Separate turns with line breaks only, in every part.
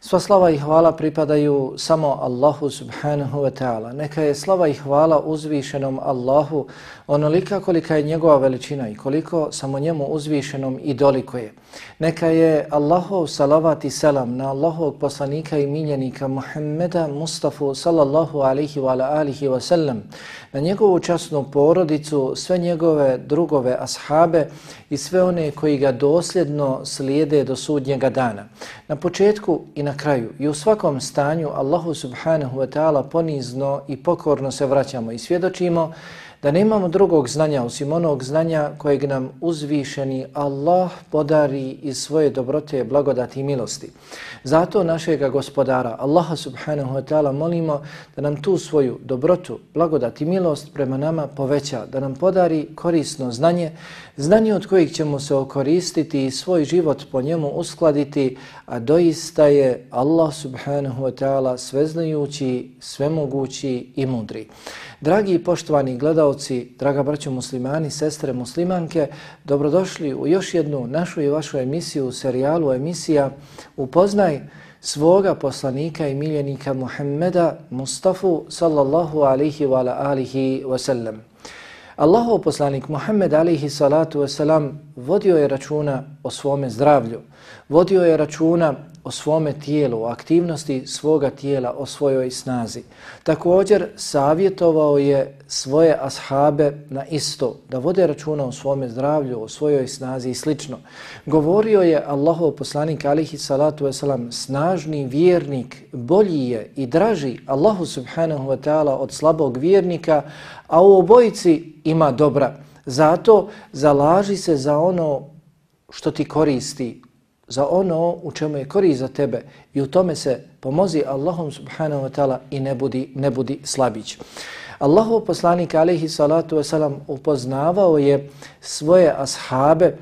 Sva slava i hvala pripadaju samo Allahu subhanahu wa ta'ala. Neka je slava i hvala uzvišenom Allahu onolika kolika je njegova veličina i koliko samo njemu uzvišenom i doliko je. Neka je Allahov salavat i selam na Allahovog poslanika i miljenika Muhammeda Mustafa sallallahu alihi wa alihi wa sallam, na njegovu časnu porodicu, sve njegove drugove ashabe i sve one koji ga dosljedno slijede do sudnjega dana. Na početku i na kraju i u svakom stanju Allahu subhanahu wa ta'ala ponizno i pokorno se vraćamo i svjedočimo da nemamo drugog znanja osim onog znanja kojeg nam uzvišeni Allah podari iz svoje dobrote, blagodati i milosti. Zato našega gospodara Allaha subhanahu wa ta'ala molimo da nam tu svoju dobrotu, blagodati i milost prema nama poveća, da nam podari korisno znanje, znanje od kojeg ćemo se okoristiti i svoj život po njemu uskladiti, a doista je Allah subhanahu wa ta'ala sveznajući, svemogući i mudri. Dragi i poštovani gledalci, draga braćo muslimani, sestre muslimanke, dobrodošli u još jednu našu i vašu emisiju, serijalu emisija Upoznaj svoga poslanika i miljenika Muhammeda Mustafa sallallahu alihi wa alihi wa sallam. Allahov poslanik Muhammed alaihi salatu wasalam vodio je računa o svome zdravlju, vodio je računa o svome tijelu, o aktivnosti svoga tijela, o svojoj snazi. Također savjetovao je svoje ashabe na isto, da vode računa o svome zdravlju, o svojoj snazi i slično. Govorio je Allahov poslanik alihi salatu wasalam, snažni vjernik, bolji je i draži Allahu subhanahu wa ta'ala od slabog vjernika, a u obojici ima dobra. Zato zalaži se za ono što ti koristi, za ono u čemu je korist za tebe i u tome se pomozi Allahom subhanahu wa ta'ala i ne budi, ne budi slabić. Allahov poslanik alaihi salatu wasalam upoznavao je svoje ashabe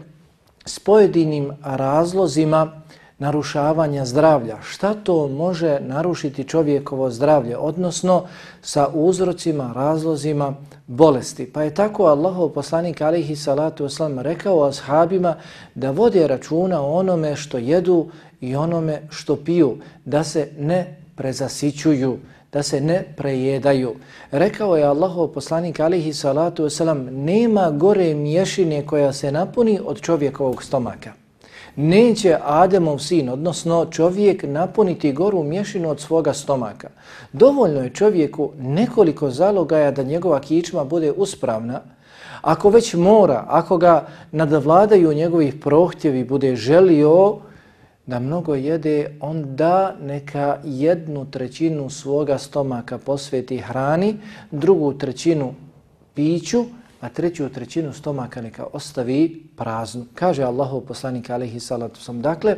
s pojedinim razlozima narušavanja zdravlja. Šta to može narušiti čovjekovo zdravlje, odnosno sa uzrocima, razlozima bolesti. Pa je tako Allahov poslanik alihi salatu wasalam rekao ashabima da vode računa o onome što jedu i onome što piju, da se ne prezasićuju, da se ne prejedaju. Rekao je Allahov poslanik alihi salatu wasalam nema gore mješine koja se napuni od čovjekovog stomaka neće Ademov sin, odnosno čovjek, napuniti goru mješinu od svoga stomaka. Dovoljno je čovjeku nekoliko zalogaja da njegova kičma bude uspravna. Ako već mora, ako ga nadvladaju njegovih prohtjevi, bude želio da mnogo jede, onda neka jednu trećinu svoga stomaka posveti hrani, drugu trećinu piću, a treću trećinu stomaka neka ostavi praznu. Kaže Allahov poslanik alaihi salatu sam. Dakle,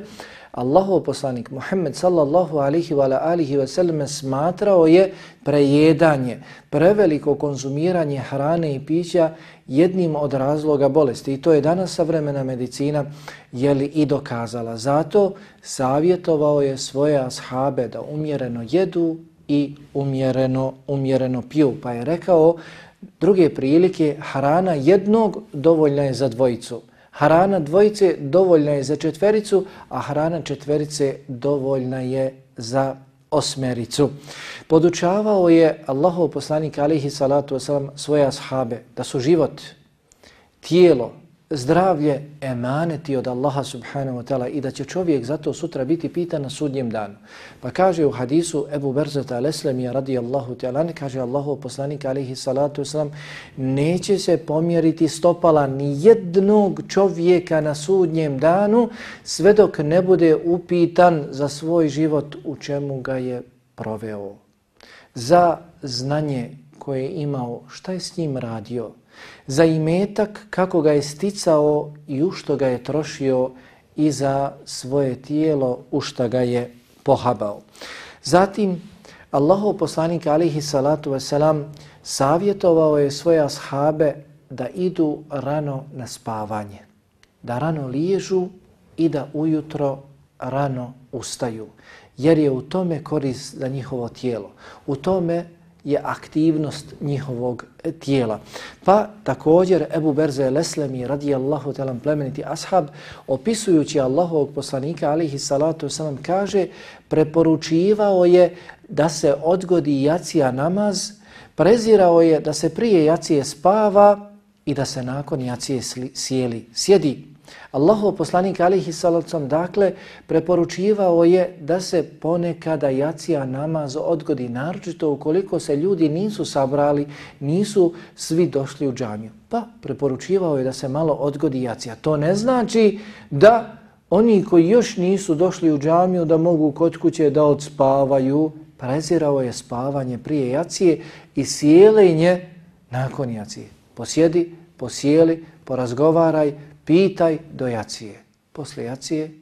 Allahov poslanik Muhammed sallallahu alaihi wa alihi wa sallam smatrao je prejedanje, preveliko konzumiranje hrane i pića jednim od razloga bolesti. I to je danas savremena medicina jeli i dokazala. Zato savjetovao je svoje ashabe da umjereno jedu i umjereno, umjereno piju. Pa je rekao druge prilike, hrana jednog dovoljna je za dvojicu. Hrana dvojice dovoljna je za četvericu, a hrana četverice dovoljna je za osmericu. Podučavao je Allahov poslanik alihi salatu wasalam svoje ashabe da su život, tijelo, zdravlje emaneti od Allaha subhanahu wa ta'ala i da će čovjek zato sutra biti pitan na sudnjem danu. Pa kaže u hadisu Ebu Berzata al-Eslemija radijallahu ta'ala, kaže Allahu poslanik alaihi salatu wasalam, neće se pomjeriti stopala ni jednog čovjeka na sudnjem danu sve dok ne bude upitan za svoj život u čemu ga je proveo. Za znanje koje je imao, šta je s njim radio? Za imetak kako ga je sticao i u što ga je trošio i za svoje tijelo u što ga je pohabao. Zatim, Allahov poslanik alihi salatu wasalam savjetovao je svoje ashabe da idu rano na spavanje, da rano liježu i da ujutro rano ustaju, jer je u tome korist za njihovo tijelo. U tome je aktivnost njihovog e, tijela. Pa također Ebu Berze Leslemi radijallahu talan plemeniti ashab opisujući Allahovog poslanika alihi salatu wasalam kaže preporučivao je da se odgodi jacija namaz, prezirao je da se prije jacije spava i da se nakon jacije sjeli, sjedi. Allahov poslanik alihi salacom dakle preporučivao je da se ponekada jacija namaz odgodi, naročito ukoliko se ljudi nisu sabrali, nisu svi došli u džamiju. Pa preporučivao je da se malo odgodi jacija. To ne znači da oni koji još nisu došli u džamiju da mogu kod kuće da odspavaju. Prezirao je spavanje prije jacije i sjelenje nakon jacije. Posjedi, posjeli, porazgovaraj, pitaj do jacije. Posle jacije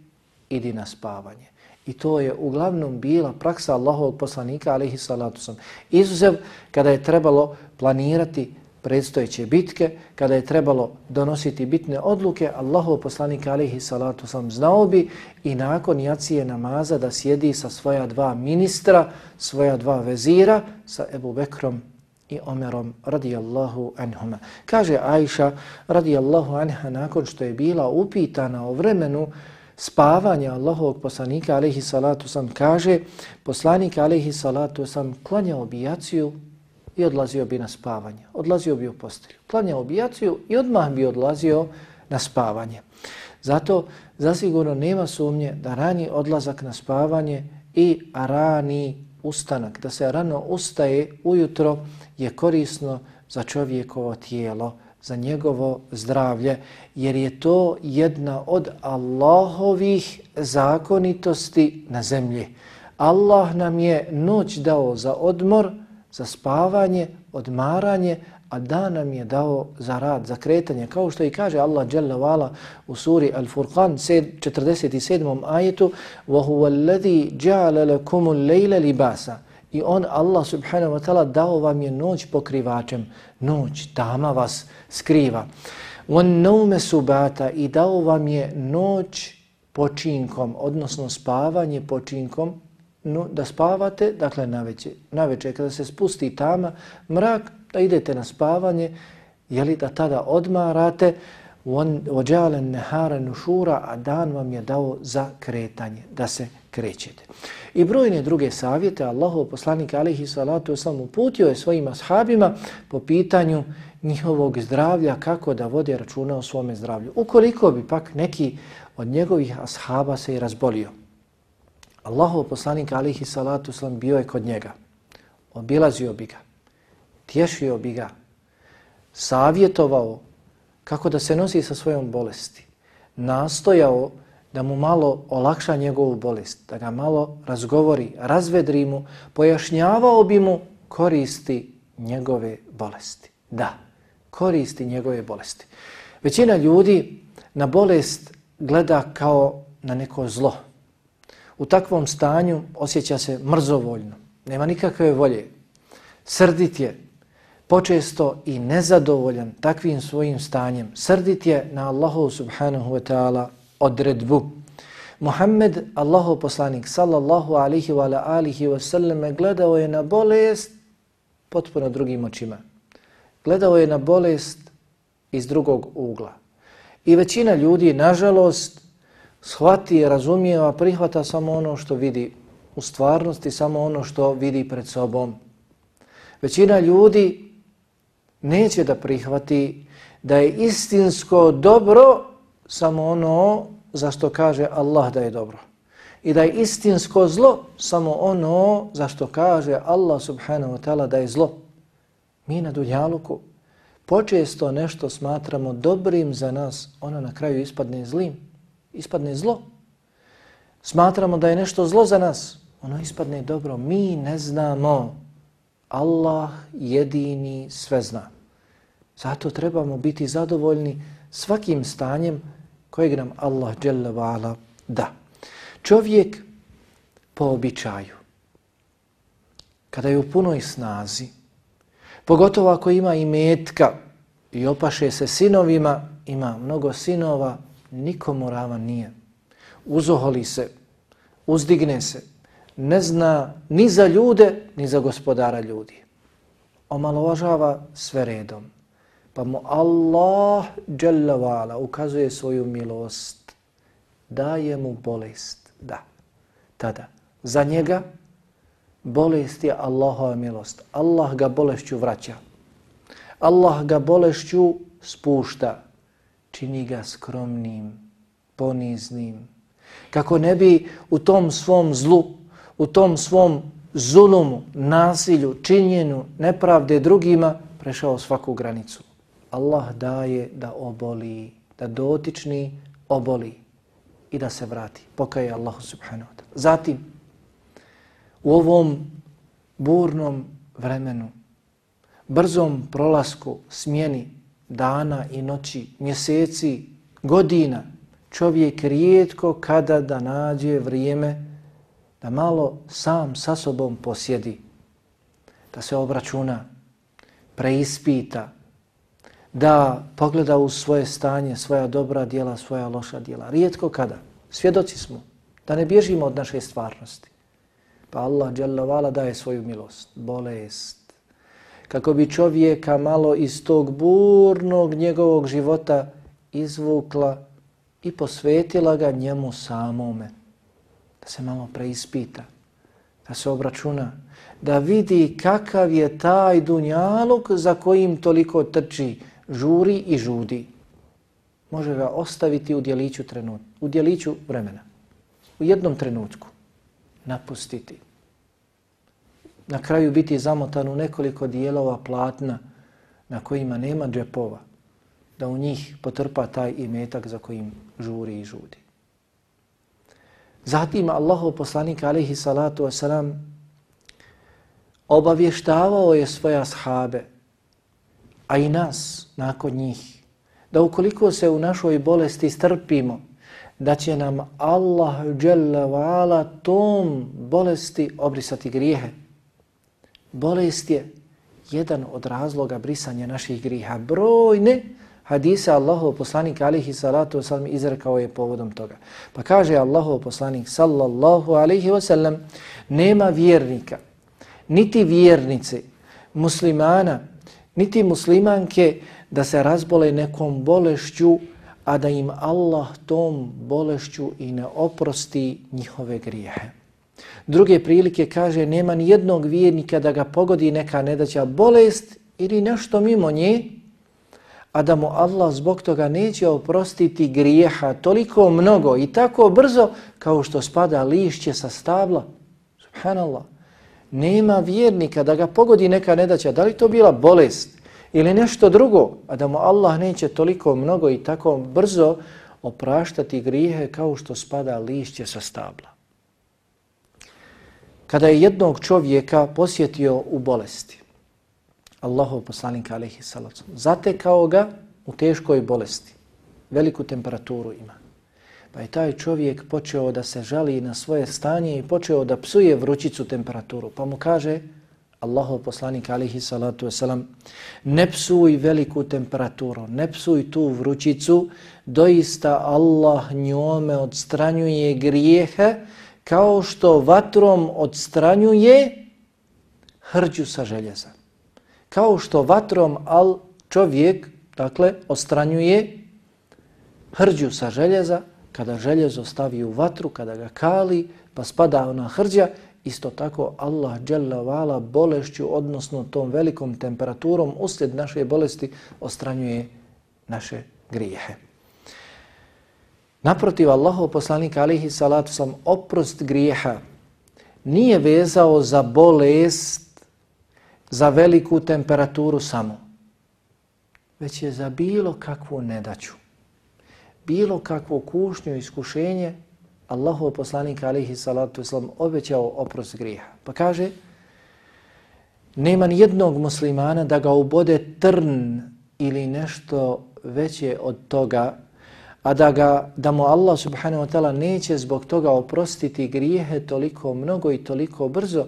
idi na spavanje. I to je uglavnom bila praksa Allahovog poslanika, alihi salatu sam. Izuzev kada je trebalo planirati predstojeće bitke, kada je trebalo donositi bitne odluke, Allahov poslanika, alihi salatu sam, znao bi i nakon jacije namaza da sjedi sa svoja dva ministra, svoja dva vezira, sa Ebu Bekrom i Omerom radijallahu anhuma. Kaže Ajša radijallahu anha nakon što je bila upitana o vremenu spavanja Allahovog poslanika alaihi salatu sam kaže poslanik alaihi salatu sam klanjao bijaciju i odlazio bi na spavanje. Odlazio bi u postelju. Klanjao bijaciju i odmah bi odlazio na spavanje. Zato zasigurno nema sumnje da rani odlazak na spavanje i rani ustanak, da se rano ustaje ujutro je korisno za čovjekovo tijelo, za njegovo zdravlje, jer je to jedna od Allahovih zakonitosti na zemlji. Allah nam je noć dao za odmor, za spavanje, odmaranje, a dan nam je dao za rad, za kretanje. Kao što i kaže Allah Jalla Vala u suri Al-Furqan 47. ajetu وَهُوَ الَّذِي جَعَلَ لَكُمُ اللَّيْلَ لِبَاسًا I on, Allah subhanahu wa ta'ala, dao vam je noć pokrivačem. Noć, tama vas skriva. On naume subata i dao vam je noć počinkom, odnosno spavanje počinkom, no, da spavate, dakle na večer, na večer kada se spusti tama, mrak, da idete na spavanje, jeli da tada odmarate, ođalen nehara nušura, a dan vam je dao za kretanje, da se krećete. I brojne druge savjete, Allahov poslanik alihi salatu sam uputio je svojim ashabima po pitanju njihovog zdravlja, kako da vode računa o svome zdravlju. Ukoliko bi pak neki od njegovih ashaba se i razbolio, Allahov poslanik alihi salatu sam bio je kod njega, obilazio bi ga, tješio bi ga, savjetovao kako da se nosi sa svojom bolesti, nastojao da mu malo olakša njegovu bolest, da ga malo razgovori, razvedri mu, pojašnjavao bi mu koristi njegove bolesti. Da, koristi njegove bolesti. Većina ljudi na bolest gleda kao na neko zlo. U takvom stanju osjeća se mrzovoljno, nema nikakve volje, srdit je, počesto i nezadovoljan takvim svojim stanjem. Srdit je na Allahu subhanahu wa ta'ala odredbu. Muhammed, Allahu poslanik, sallallahu alihi wa alihi wa sallam, gledao je na bolest potpuno drugim očima. Gledao je na bolest iz drugog ugla. I većina ljudi, nažalost, shvati, razumijeva, prihvata samo ono što vidi u stvarnosti, samo ono što vidi pred sobom. Većina ljudi neće da prihvati da je istinsko dobro samo ono za što kaže Allah da je dobro. I da je istinsko zlo samo ono za što kaže Allah subhanahu wa ta'ala da je zlo. Mi na Dunjaluku počesto nešto smatramo dobrim za nas, ono na kraju ispadne zlim, ispadne zlo. Smatramo da je nešto zlo za nas, ono ispadne dobro. Mi ne znamo. Allah jedini sve zna. Zato trebamo biti zadovoljni svakim stanjem kojeg nam Allah dželle vala da. Čovjek po običaju, kada je u punoj snazi, pogotovo ako ima i metka i opaše se sinovima, ima mnogo sinova, nikomu ravan nije. Uzoholi se, uzdigne se, ne zna ni za ljude, ni za gospodara ljudi. Omalovažava sve redom. Pa mu Allah dželavala ukazuje svoju milost. Daje mu bolest. Da. Tada. Za njega bolest je Allahova milost. Allah ga bolešću vraća. Allah ga bolešću spušta. Čini ga skromnim, poniznim. Kako ne bi u tom svom zlu, u tom svom zulumu, nasilju, činjenu, nepravde drugima, prešao svaku granicu. Allah daje da oboli, da dotični oboli i da se vrati. Pokaje Allahu subhanahu wa ta'ala. Zatim, u ovom burnom vremenu, brzom prolasku, smjeni dana i noći, mjeseci, godina, čovjek rijetko kada da nađe vrijeme da malo sam sa sobom posjedi, da se obračuna, preispita, da pogleda u svoje stanje, svoja dobra dijela, svoja loša dijela. Rijetko kada. Svjedoci smo da ne bježimo od naše stvarnosti. Pa Allah dželavala daje svoju milost, bolest. Kako bi čovjeka malo iz tog burnog njegovog života izvukla i posvetila ga njemu samome. Da se malo preispita, da se obračuna, da vidi kakav je taj dunjaluk za kojim toliko trči, žuri i žudi. Može ga ostaviti u dijeliću, trenut, u dijeliću vremena. U jednom trenutku napustiti. Na kraju biti zamotan u nekoliko dijelova platna na kojima nema džepova, da u njih potrpa taj imetak za kojim žuri i žudi. Zatim Allahov poslanik alaihi salatu wasalam obavještavao je svoje ashabe a i nas nakon njih, da ukoliko se u našoj bolesti strpimo, da će nam Allah dželavala tom bolesti obrisati grijehe. Bolest je jedan od razloga brisanja naših grijeha. Brojne hadise Allahov poslanik alihi salatu wasalam izrekao je povodom toga. Pa kaže Allahov poslanik sallallahu alihi wasalam nema vjernika, niti vjernice, muslimana, niti muslimanke da se razbole nekom bolešću, a da im Allah tom bolešću i ne oprosti njihove grijehe. Druge prilike kaže nema ni jednog vjernika da ga pogodi neka nedaća bolest ili nešto mimo nje, a da mu Allah zbog toga neće oprostiti grijeha toliko mnogo i tako brzo kao što spada lišće sa stabla. Subhanallah nema vjernika da ga pogodi neka nedaća, da li to bila bolest ili nešto drugo, a da mu Allah neće toliko mnogo i tako brzo opraštati grijehe kao što spada lišće sa stabla. Kada je jednog čovjeka posjetio u bolesti, Allahov poslanik alaihi salacom, zatekao ga u teškoj bolesti. Veliku temperaturu ima. Pa je taj čovjek počeo da se žali na svoje stanje i počeo da psuje vrućicu temperaturu. Pa mu kaže, Allahov poslanik alihi salatu wasalam, ne psuj veliku temperaturu, ne psuj tu vrućicu, doista Allah njome odstranjuje grijehe kao što vatrom odstranjuje hrđu sa željeza. Kao što vatrom al čovjek, dakle, odstranjuje hrđu sa željeza, kada željezo stavi u vatru, kada ga kali, pa spada ona hrđa, isto tako Allah dželavala bolešću, odnosno tom velikom temperaturom uslijed naše bolesti ostranjuje naše grijehe. Naprotiv, Allahov poslanik alihi salatu sam oprost grijeha nije vezao za bolest, za veliku temperaturu samo, već je za bilo kakvu nedaću bilo kakvo kušnju, iskušenje, Allahov poslanik alihi salatu islam obećao oprost grija. Pa kaže, nema ni jednog muslimana da ga ubode trn ili nešto veće od toga, a da, ga, da mu Allah subhanahu wa ta'ala neće zbog toga oprostiti grijehe toliko mnogo i toliko brzo,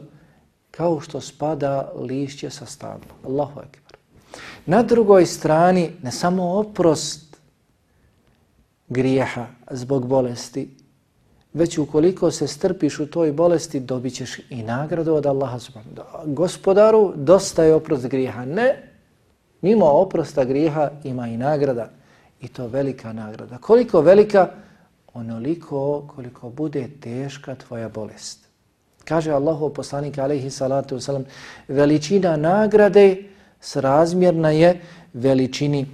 kao što spada lišće sa stabla. Allahu akbar. Na drugoj strani, ne samo oprost grijeha zbog bolesti, već ukoliko se strpiš u toj bolesti, dobit ćeš i nagradu od Allaha subhanahu Gospodaru, dosta je oprost grijeha. Ne, mimo oprosta grijeha ima i nagrada. I to velika nagrada. Koliko velika? Onoliko koliko bude teška tvoja bolest. Kaže Allahu poslanik alaihi salatu wasalam, veličina nagrade srazmjerna je veličini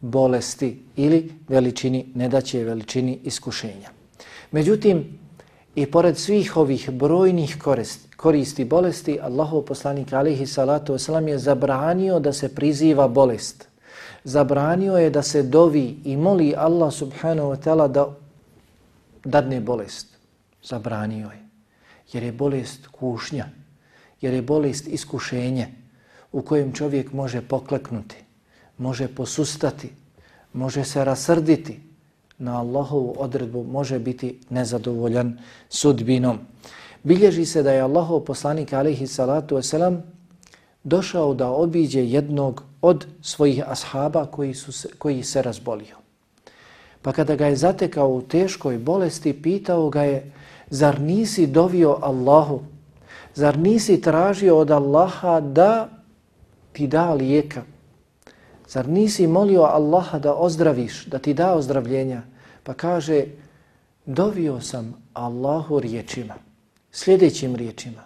bolesti ili veličini nedaće, veličini iskušenja. Međutim, i pored svih ovih brojnih koristi, koristi bolesti, Allahov poslanik alihi salatu wasalam je zabranio da se priziva bolest. Zabranio je da se dovi i moli Allah subhanahu wa ta'ala da dadne bolest. Zabranio je. Jer je bolest kušnja. Jer je bolest iskušenje u kojem čovjek može pokleknuti može posustati, može se rasrditi na Allahovu odredbu, može biti nezadovoljan sudbinom. Bilježi se da je Allahov poslanik alaihi salatu wasalam došao da obiđe jednog od svojih ashaba koji, su se, koji se razbolio. Pa kada ga je zatekao u teškoj bolesti, pitao ga je, zar nisi dovio Allahu? Zar nisi tražio od Allaha da ti da lijeka? Zar nisi molio Allaha da ozdraviš, da ti da ozdravljenja? Pa kaže, dovio sam Allahu riječima, sljedećim riječima.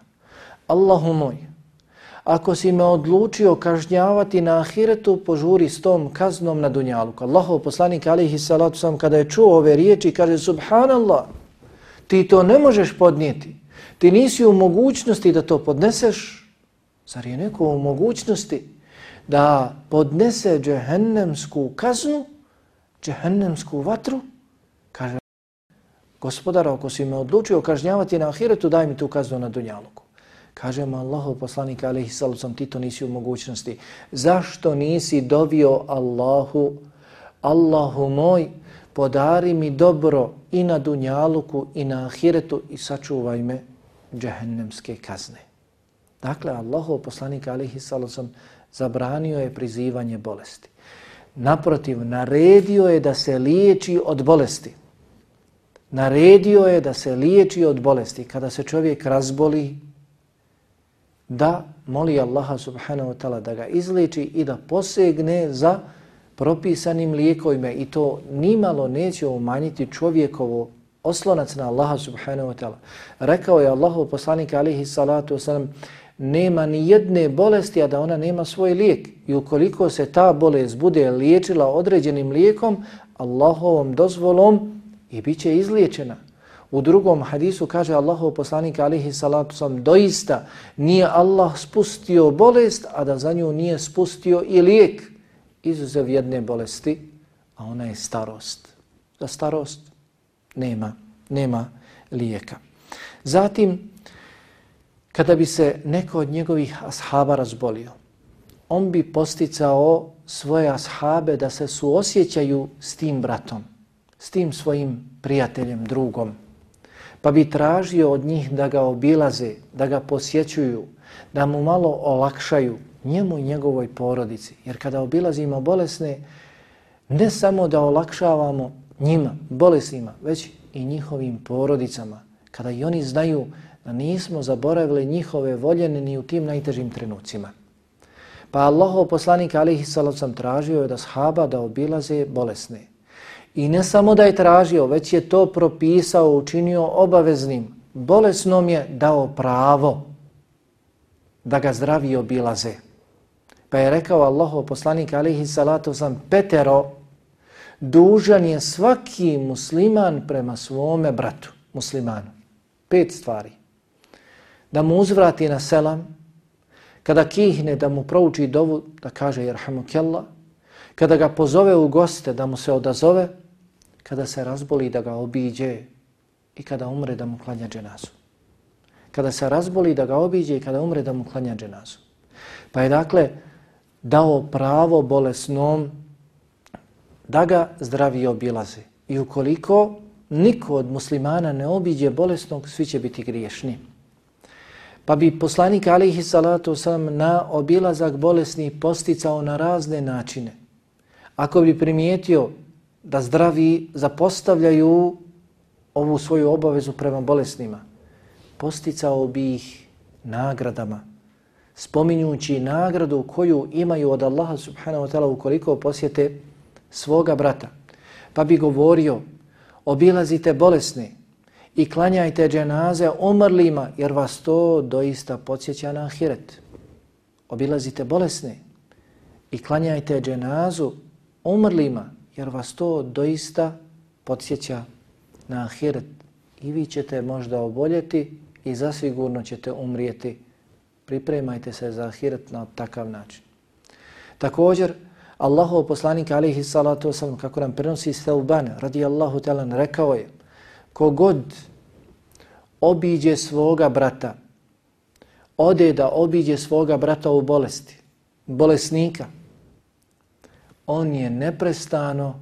Allahu moj, ako si me odlučio kažnjavati na ahiretu, požuri s tom kaznom na dunjaluku. Allahov poslanik alihi salatu sam kada je čuo ove riječi, kaže, subhanallah, ti to ne možeš podnijeti. Ti nisi u mogućnosti da to podneseš. Zar je neko u mogućnosti? Da podnese džehennemsku kaznu, džehennemsku vatru, kaže, gospodara, ako si me odlučio kažnjavati na ahiretu, daj mi tu kaznu na dunjaluku. Kaže mu Allahu poslanik alaihi sallam, ti to nisi u mogućnosti. Zašto nisi dovio Allahu, Allahu moj, podari mi dobro i na dunjaluku i na ahiretu i sačuvaj me džehennemske kazne. Dakle, Allahu poslanik alaihi sallam, zabranio je prizivanje bolesti. Naprotiv, naredio je da se liječi od bolesti. Naredio je da se liječi od bolesti. Kada se čovjek razboli, da moli Allaha subhanahu wa ta'ala da ga izliječi i da posegne za propisanim lijekovima. I to nimalo neće umanjiti čovjekovo oslonac na Allaha subhanahu wa ta'ala. Rekao je Allahov poslanik alihi salatu wasalam, nema ni jedne bolesti, a da ona nema svoj lijek. I ukoliko se ta bolest bude liječila određenim lijekom, Allahovom dozvolom i bit će izliječena. U drugom hadisu kaže Allahov poslanik alihi salatu sam, doista nije Allah spustio bolest, a da za nju nije spustio i lijek izuzev jedne bolesti, a ona je starost. Za starost nema, nema lijeka. Zatim, kada bi se neko od njegovih ashaba razbolio, on bi posticao svoje ashabe da se suosjećaju s tim bratom, s tim svojim prijateljem, drugom. Pa bi tražio od njih da ga obilaze, da ga posjećuju, da mu malo olakšaju njemu i njegovoj porodici. Jer kada obilazimo bolesne, ne samo da olakšavamo njima, bolesnima, već i njihovim porodicama. Kada i oni znaju da nismo zaboravili njihove voljene ni u tim najtežim trenucima. Pa Allahov poslanik alihi salat sam tražio je da shaba da obilaze bolesne. I ne samo da je tražio, već je to propisao, učinio obaveznim. Bolesnom je dao pravo da ga zdravi obilaze. Pa je rekao Allahov poslanik alihi salatu sam petero, dužan je svaki musliman prema svome bratu, muslimanu. Pet stvari. Da mu uzvrati na selam, kada kihne da mu prouči dovu, da kaže jerhamukella, kada ga pozove u goste da mu se odazove, kada se razboli da ga obiđe i kada umre da mu klanja dženazu. Kada se razboli da ga obiđe i kada umre da mu klanja dženazu. Pa je dakle dao pravo bolesnom da ga zdravi obilaze. I ukoliko niko od muslimana ne obiđe bolesnog, svi će biti griješni. Pa bi poslanik alihi salatu sam na obilazak bolesni posticao na razne načine. Ako bi primijetio da zdravi zapostavljaju ovu svoju obavezu prema bolesnima, posticao bi ih nagradama, spominjući nagradu koju imaju od Allaha subhanahu wa ta'ala ukoliko posjete svoga brata. Pa bi govorio, obilazite bolesne i klanjajte dženaze umrlima jer vas to doista podsjeća na ahiret. Obilazite bolesne i klanjajte dženazu umrlima jer vas to doista podsjeća na ahiret. I vi ćete možda oboljeti i zasigurno ćete umrijeti. Pripremajte se za ahiret na takav način. Također, Allahov poslanik alihi salatu wasalam, kako nam prenosi Thauban, radijallahu talan, rekao je, kogod obiđe svoga brata, ode da obiđe svoga brata u bolesti, bolesnika, on je neprestano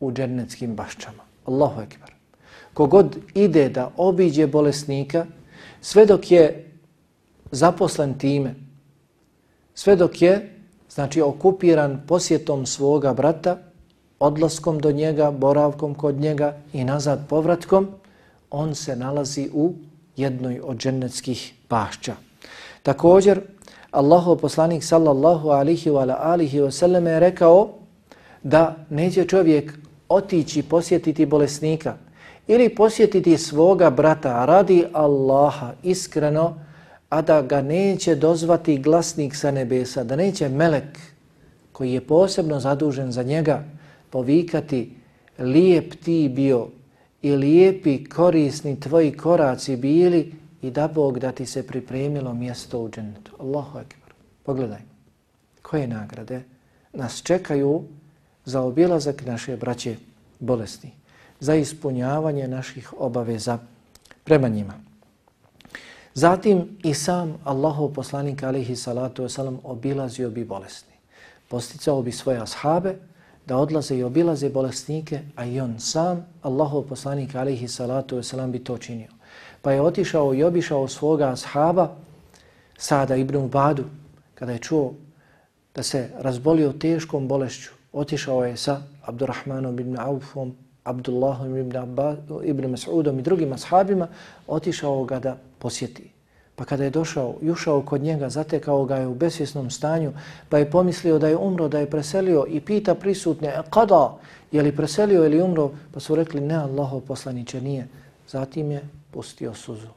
u džernetskim baščama. Allahu ekber. Kogod ide da obiđe bolesnika, sve dok je zaposlen time, sve dok je znači okupiran posjetom svoga brata, odlaskom do njega, boravkom kod njega i nazad povratkom, on se nalazi u jednoj od džennetskih pašća. Također, Allahov poslanik sallallahu alihi wa alihi wa sallam je rekao da neće čovjek otići posjetiti bolesnika ili posjetiti svoga brata radi Allaha iskreno, a da ga neće dozvati glasnik sa nebesa, da neće melek koji je posebno zadužen za njega povikati lijep ti bio i lijepi korisni tvoji koraci bili i da Bog da ti se pripremilo mjesto u džennetu. Allahu akbar. Pogledaj, Koje nagrade nas čekaju za obilazak naše braće bolesni, za ispunjavanje naših obaveza prema njima. Zatim i sam Allahov poslanik alihi salatu wasalam obilazio bi bolesni. Posticao bi svoje ashabe da odlaze i obilaze bolesnike, a i on sam, Allahov poslanik alaihi salatu wasalam bi to činio. Pa je otišao i obišao svoga ashaba Sada ibn Ubadu, kada je čuo da se razbolio teškom bolešću, otišao je sa Abdurrahmanom ibn Aufom, Abdullahom ibn, Abba, ibn Mas'udom i drugim ashabima, otišao ga da posjeti. Pa kada je došao i ušao kod njega, zatekao ga je u besvjesnom stanju, pa je pomislio da je umro, da je preselio i pita prisutne, e, kada, je li preselio ili umro? Pa su rekli, ne, Allahov poslaniće nije. Zatim je pustio suzu.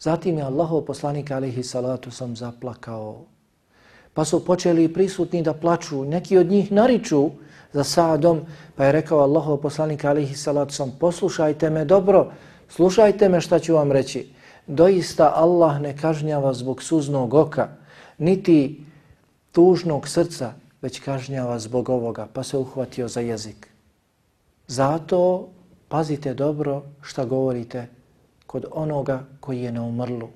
Zatim je Allahov poslanik, alihi salatu, sam zaplakao. Pa su počeli prisutni da plaču, neki od njih nariču za sadom, pa je rekao Allahov poslanik, alihi salatu, sam poslušajte me dobro, slušajte me šta ću vam reći doista Allah ne kažnjava zbog suznog oka, niti tužnog srca, već kažnjava zbog ovoga, pa se uhvatio za jezik. Zato pazite dobro šta govorite kod onoga koji je na umrlu.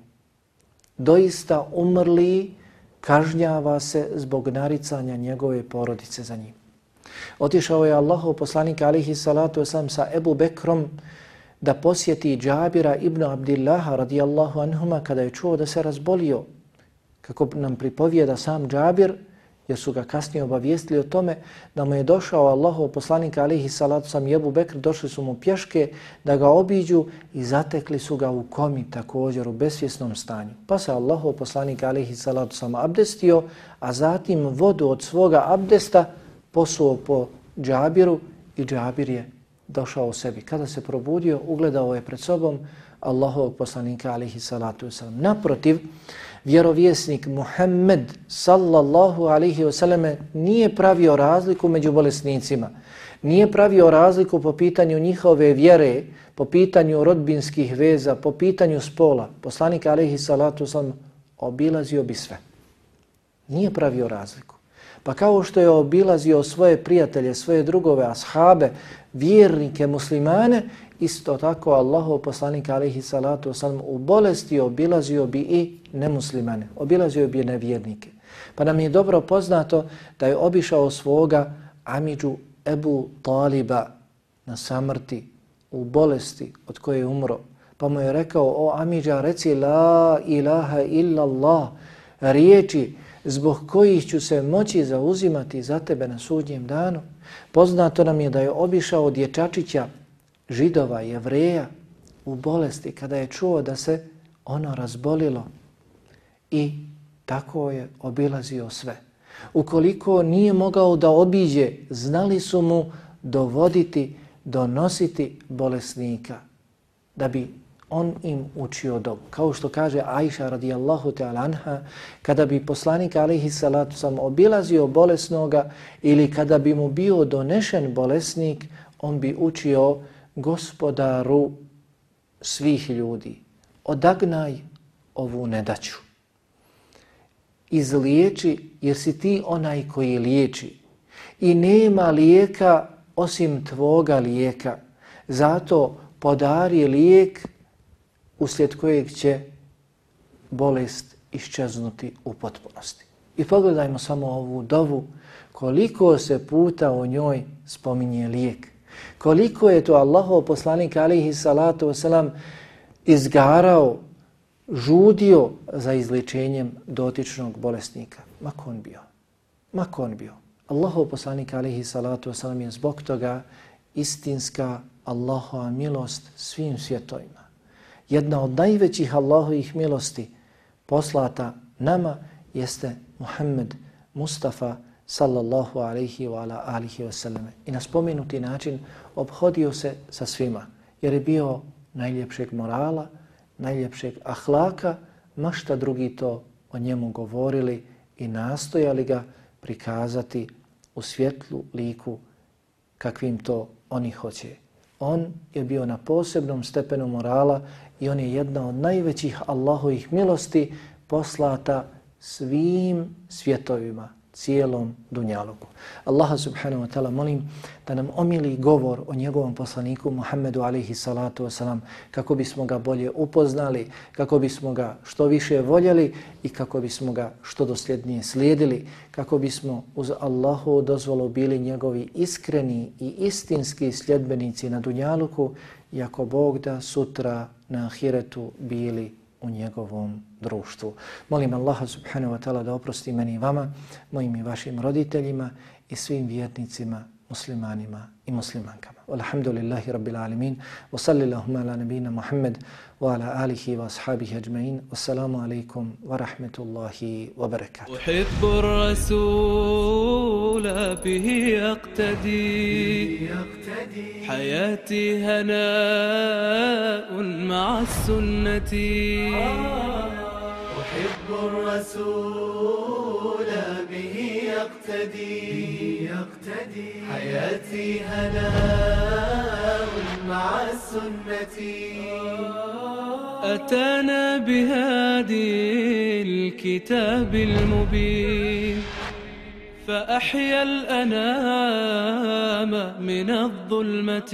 Doista umrli kažnjava se zbog naricanja njegove porodice za njim. Otišao je Allahov poslanik alihi salatu sam sa Ebu Bekrom da posjeti Džabira ibn Abdillaha radijallahu anhuma kada je čuo da se razbolio. Kako nam pripovijeda sam Džabir, jer su ga kasnije obavijestili o tome da mu je došao Allahov poslanik alihi salatu sam Jebu Bekr, došli su mu pješke da ga obiđu i zatekli su ga u komi također u besvjesnom stanju. Pa se Allahov poslanik alihi salatu sam abdestio, a zatim vodu od svoga abdesta posuo po Džabiru i Džabir je došao u sebi. Kada se probudio, ugledao je pred sobom Allahovog poslanika alihi salatu wasalam. Naprotiv, vjerovjesnik Muhammed sallallahu alihi wasalame nije pravio razliku među bolesnicima. Nije pravio razliku po pitanju njihove vjere, po pitanju rodbinskih veza, po pitanju spola. Poslanik alihi salatu wasalam obilazio bi sve. Nije pravio razliku. Pa kao što je obilazio svoje prijatelje, svoje drugove, ashabe, vjernike, muslimane, isto tako Allahov poslanik alaihi salatu wasalam u bolesti obilazio bi i nemuslimane, obilazio bi nevjernike. Pa nam je dobro poznato da je obišao svoga Amidžu Ebu Taliba na samrti, u bolesti od koje je umro. Pa mu je rekao, o Amidža, reci la ilaha illa Allah, riječi zbog kojih ću se moći zauzimati za tebe na sudnjem danu. Poznato nam je da je obišao dječačića židova, jevreja u bolesti kada je čuo da se ono razbolilo i tako je obilazio sve. Ukoliko nije mogao da obiđe, znali su mu dovoditi, donositi bolesnika da bi on im učio dobu. Kao što kaže Aisha radijallahu ta'ala anha, kada bi poslanik alaihi salatu sam obilazio bolesnoga ili kada bi mu bio donešen bolesnik, on bi učio gospodaru svih ljudi. Odagnaj ovu nedaću. Izliječi jer si ti onaj koji liječi. I nema lijeka osim tvoga lijeka. Zato podari lijek uslijed kojeg će bolest iščeznuti u potpunosti. I pogledajmo samo ovu dovu, koliko se puta o njoj spominje lijek. Koliko je to Allahov poslanik alihi salatu wasalam izgarao, žudio za izličenjem dotičnog bolesnika. Mako on bio? Mako on bio? Allahov poslanik alihi salatu wasalam je zbog toga istinska Allahova milost svim svjetovima jedna od najvećih Allahovih milosti poslata nama jeste Muhammed Mustafa sallallahu alaihi wa ala alihi wa sallam. I na spomenuti način obhodio se sa svima jer je bio najljepšeg morala, najljepšeg ahlaka, mašta drugi to o njemu govorili i nastojali ga prikazati u svjetlu liku kakvim to oni hoće. On je bio na posebnom stepenu morala i on je jedna od najvećih Allahovih milosti poslata svim svjetovima, cijelom dunjaluku. Allaha subhanahu wa ta'ala molim da nam omili govor o njegovom poslaniku Muhammedu alaihi salatu wasalam kako bismo ga bolje upoznali, kako bismo ga što više voljeli i kako bismo ga što dosljednije slijedili, kako bismo uz Allahu dozvolu bili njegovi iskreni i istinski sljedbenici na dunjaluku i ako Bog da sutra na ahiretu bili u njegovom društvu. Molim Allaha subhanahu wa ta'ala da oprosti meni i vama, mojim i vašim roditeljima i svim vjetnicima, muslimanima i muslimankama. Alhamdulillahi rabbil alamin. Wa sallillahumma ala nabina Muhammad wa ala alihi wa ashabihi ajma'in. Wassalamu alaikum wa rahmetullahi wa barakatuh.
الرسول به يقتدي حياتي هناء مع السنة.
أحب الرسول به يقتدي يقتدي حياتي هناء مع السنة.
أتانا بهادي الكتاب المبين. فأحيا الأنام من الظلمة.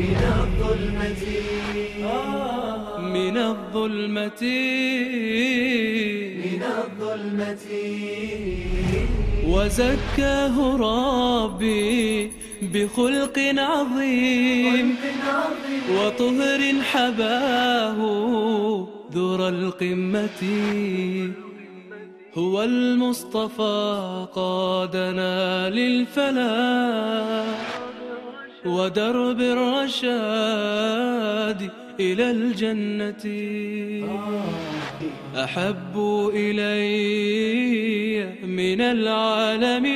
من الظلمة
من الظلمة
من الظلمة
وزكاه ربي بخلق عظيم. وطهر حباه ذر القمة هو المصطفى قادنا للفلاح ودرب الرشاد إلى الجنة. أحب إلي من العالمين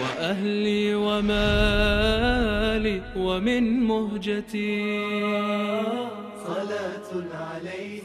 وأهلي ومالي ومن مهجتي.
صلاة عليه